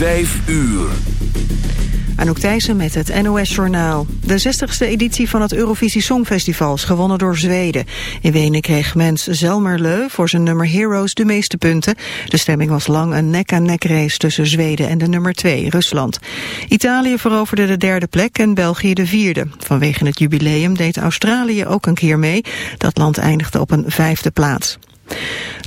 Vijf uur. Anouk Thijssen met het NOS-journaal. De 60ste editie van het Eurovisie Songfestival is gewonnen door Zweden. In Wenen kreeg mens Zelmerleu voor zijn nummer Heroes de meeste punten. De stemming was lang een nek-aan-nek race tussen Zweden en de nummer 2, Rusland. Italië veroverde de derde plek en België de vierde. Vanwege het jubileum deed Australië ook een keer mee. Dat land eindigde op een vijfde plaats.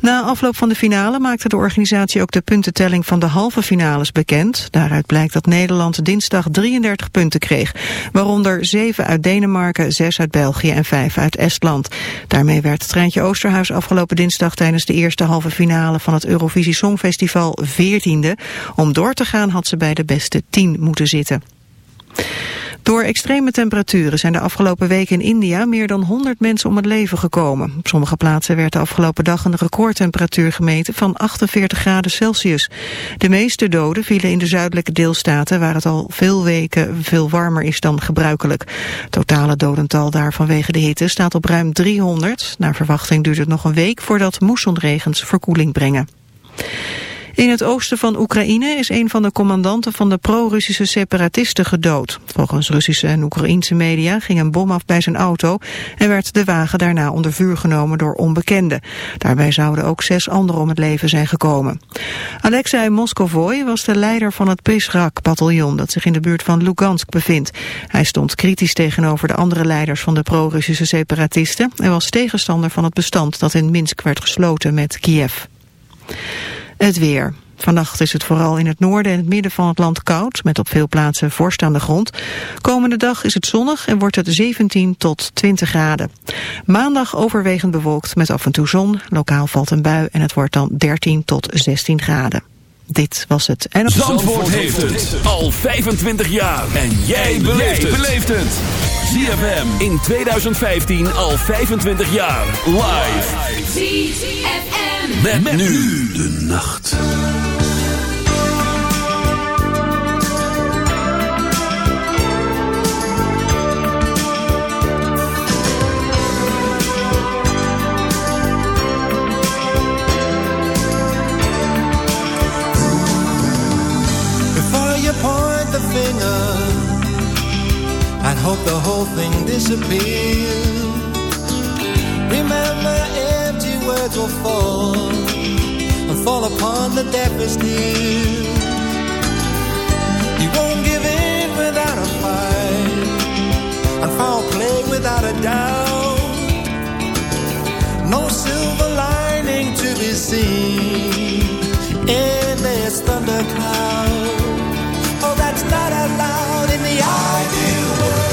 Na afloop van de finale maakte de organisatie ook de puntentelling van de halve finales bekend. Daaruit blijkt dat Nederland dinsdag 33 punten kreeg. Waaronder 7 uit Denemarken, 6 uit België en 5 uit Estland. Daarmee werd Treintje Oosterhuis afgelopen dinsdag tijdens de eerste halve finale van het Eurovisie Songfestival 14e. Om door te gaan had ze bij de beste 10 moeten zitten. Door extreme temperaturen zijn de afgelopen weken in India meer dan 100 mensen om het leven gekomen. Op sommige plaatsen werd de afgelopen dag een recordtemperatuur gemeten van 48 graden Celsius. De meeste doden vielen in de zuidelijke deelstaten waar het al veel weken veel warmer is dan gebruikelijk. Totale dodental daar vanwege de hitte staat op ruim 300. Naar verwachting duurt het nog een week voordat moessonregens verkoeling brengen. In het oosten van Oekraïne is een van de commandanten van de pro-Russische separatisten gedood. Volgens Russische en Oekraïense media ging een bom af bij zijn auto en werd de wagen daarna onder vuur genomen door onbekenden. Daarbij zouden ook zes anderen om het leven zijn gekomen. Alexei Moskovoy was de leider van het Prizrak-bataljon dat zich in de buurt van Lugansk bevindt. Hij stond kritisch tegenover de andere leiders van de pro-Russische separatisten en was tegenstander van het bestand dat in Minsk werd gesloten met Kiev. Het weer. Vannacht is het vooral in het noorden en het midden van het land koud, met op veel plaatsen vorst aan de grond. Komende dag is het zonnig en wordt het 17 tot 20 graden. Maandag overwegend bewolkt met af en toe zon, lokaal valt een bui en het wordt dan 13 tot 16 graden. Dit was het. En Zandvoort heeft het al 25 jaar. En jij beleeft het. ZFM in 2015 al 25 jaar. Live. Met, met nu de nacht. Hope the whole thing disappears. Remember, empty words will fall and fall upon the deafest ear. You won't give in without a fight, and foul play without a doubt. No silver lining to be seen in this thundercloud. Oh, that's not allowed in the ideal world.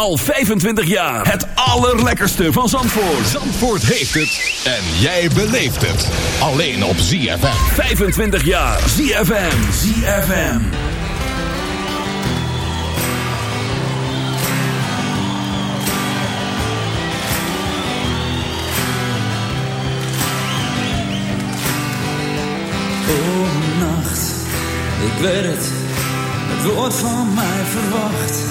Al 25 jaar. Het allerlekkerste van Zandvoort. Zandvoort heeft het. En jij beleeft het. Alleen op ZFM. 25 jaar. ZFM. ZFM. Oh, nacht. Ik weet het. Het wordt van mij verwacht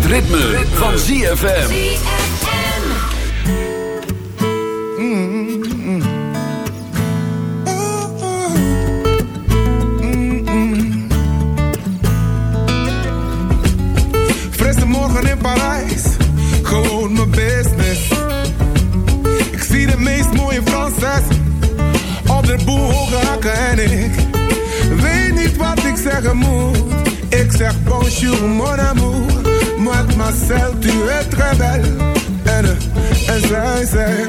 Het ritme, van ZFM. Frisse morgen in Parijs, gewoon mijn business. Ik zie de meest mooie Franses op de boel hoge en ik weet niet wat ik zeggen moet. Ik zeg bonjour mon amour, mademoiselle tu es très belle. En zij zegt,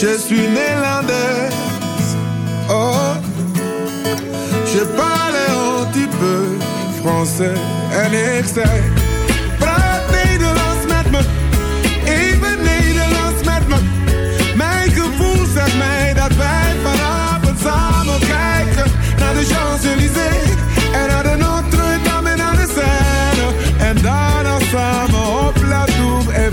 je suis néerlandaise. Oh, je parle un petit peu français. En ik zei, praat Nederlands met me, even Nederlands met me. Mijn gevoel zegt mij dat wij vanavond samen kijken naar de Champs-Élysées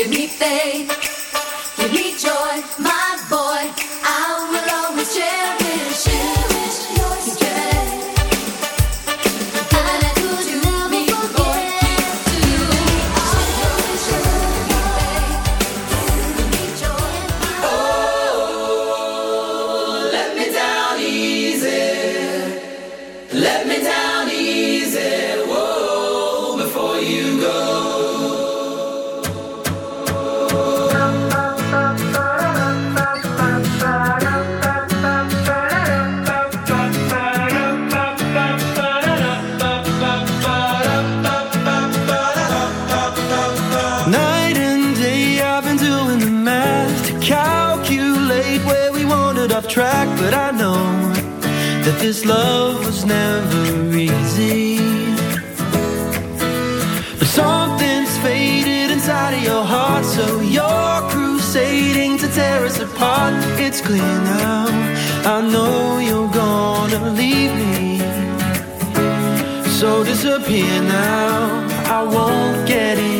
give me faith. disappear now. I won't get in.